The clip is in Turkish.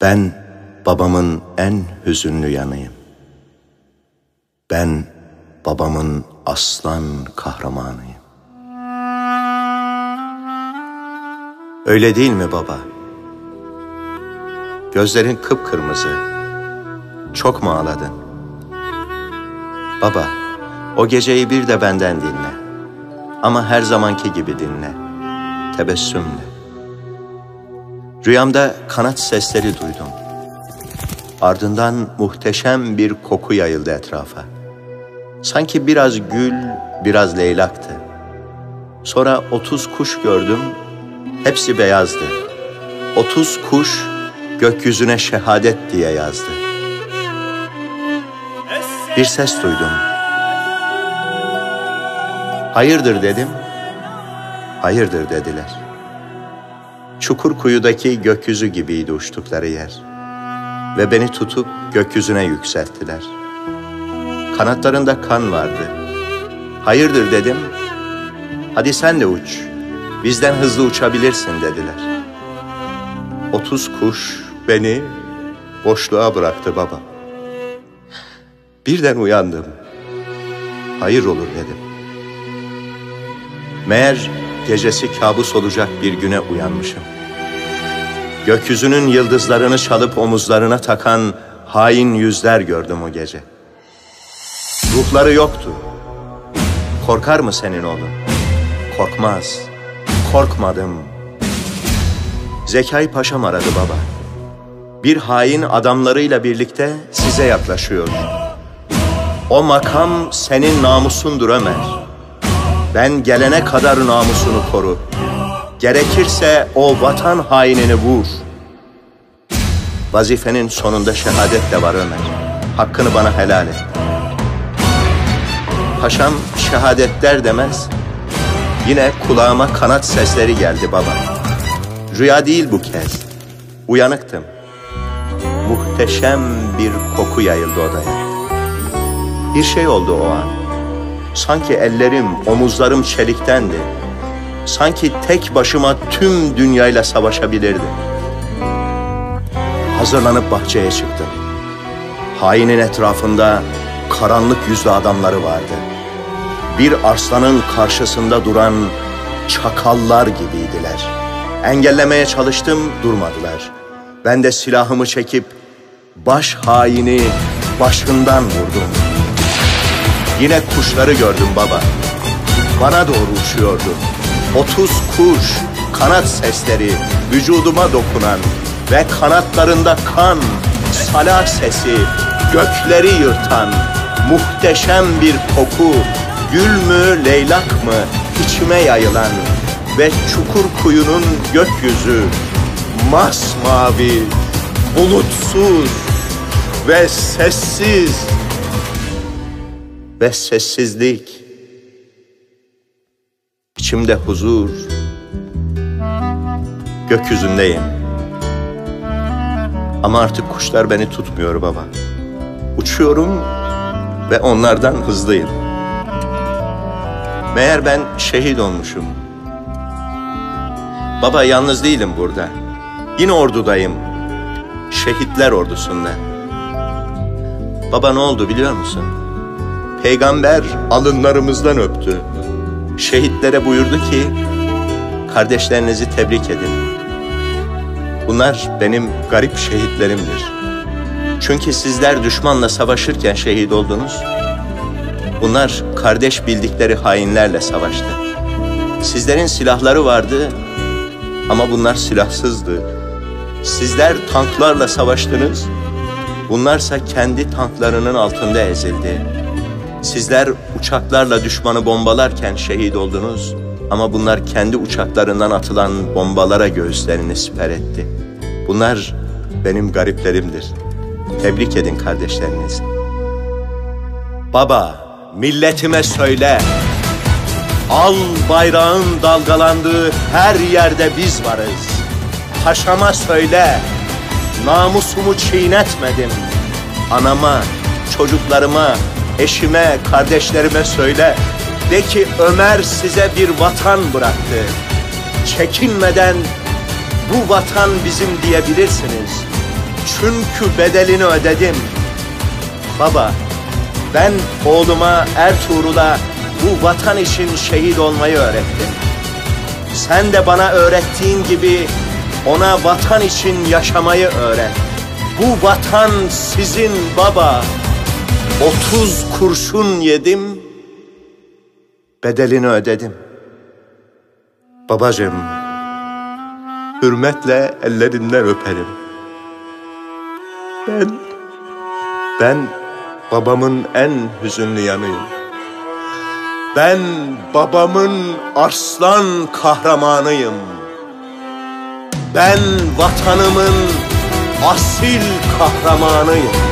Ben babamın en hüzünlü yanıyım. Ben babamın aslan kahramanıyım. Öyle değil mi baba? Gözlerin kıpkırmızı. Çok mu ağladın? Baba, o geceyi bir de benden dinle. Ama her zamanki gibi dinle. Tebessümle. Rüyamda kanat sesleri duydum. Ardından muhteşem bir koku yayıldı etrafa. Sanki biraz gül, biraz leylaktı. Sonra otuz kuş gördüm, hepsi beyazdı. Otuz kuş gökyüzüne şehadet diye yazdı. Bir ses duydum. Hayırdır dedim. Hayırdır dediler. Çukur kuyudaki gökyüzü gibiydi uçtukları yer. Ve beni tutup gökyüzüne yükselttiler. Kanatlarında kan vardı. Hayırdır dedim. Hadi sen de uç. Bizden hızlı uçabilirsin dediler. Otuz kuş beni boşluğa bıraktı baba. Birden uyandım. Hayır olur dedim. Meğer gecesi kabus olacak bir güne uyanmışım. Gökyüzünün yıldızlarını çalıp omuzlarına takan hain yüzler gördüm o gece. Ruhları yoktu. Korkar mı senin oğlun? Korkmaz. Korkmadım. Zekai Paşam aradı baba. Bir hain adamlarıyla birlikte size yaklaşıyor. O makam senin namusundur Ömer. Ben gelene kadar namusunu koru. Gerekirse o vatan hainini vur. Vazifenin sonunda şehadet de var Ömer. Hakkını bana helal et. Paşam şehadet der demez. Yine kulağıma kanat sesleri geldi baba. Rüya değil bu kez. Uyanıktım. Muhteşem bir koku yayıldı odaya. Bir şey oldu o an. Sanki ellerim, omuzlarım çeliktendi. Sanki tek başıma tüm dünyayla savaşabilirdim. Hazırlanıp bahçeye çıktım. Hainin etrafında karanlık yüzlü adamları vardı. Bir arslanın karşısında duran çakallar gibiydiler. Engellemeye çalıştım, durmadılar. Ben de silahımı çekip baş haini başından vurdum. Yine kuşları gördüm baba. Bana doğru uçuyordu. Otuz kuş, kanat sesleri, vücuduma dokunan ve kanatlarında kan, salah sesi, gökleri yırtan muhteşem bir koku, gül mü, leylak mı içime yayılan ve çukur kuyunun gökyüzü masmavi, bulutsuz ve sessiz ve sessizlik. İçimde huzur. Gökyüzündeyim. Ama artık kuşlar beni tutmuyor baba. Uçuyorum ve onlardan hızlıyım. Meğer ben şehit olmuşum. Baba yalnız değilim burada. Yine ordudayım. Şehitler ordusunda. Baba ne oldu biliyor musun? Peygamber alınlarımızdan öptü. Şehitlere buyurdu ki, kardeşlerinizi tebrik edin. Bunlar benim garip şehitlerimdir. Çünkü sizler düşmanla savaşırken şehit oldunuz. Bunlar kardeş bildikleri hainlerle savaştı. Sizlerin silahları vardı ama bunlar silahsızdı. Sizler tanklarla savaştınız. Bunlarsa kendi tanklarının altında ezildi. Sizler uçaklarla düşmanı bombalarken şehit oldunuz ama bunlar kendi uçaklarından atılan bombalara göğüslerini siper etti. Bunlar benim gariplerimdir. Tebrik edin kardeşlerinizi. Baba, milletime söyle. Al bayrağın dalgalandığı her yerde biz varız. Paşama söyle. Namusumu çiğnetmedim. Anama, çocuklarıma, eşime, kardeşlerime söyle. De ki Ömer size bir vatan bıraktı. Çekinmeden bu vatan bizim diyebilirsiniz. Çünkü bedelini ödedim. Baba, ben oğluma Ertuğrul'a bu vatan için şehit olmayı öğrettim. Sen de bana öğrettiğin gibi ona vatan için yaşamayı öğret. Bu vatan sizin baba. 30 kurşun yedim, bedelini ödedim. Babacığım, hürmetle ellerinden öperim. Ben, ben babamın en hüzünlü yanıyım. Ben babamın arslan kahramanıyım. Ben vatanımın asil kahramanıyım.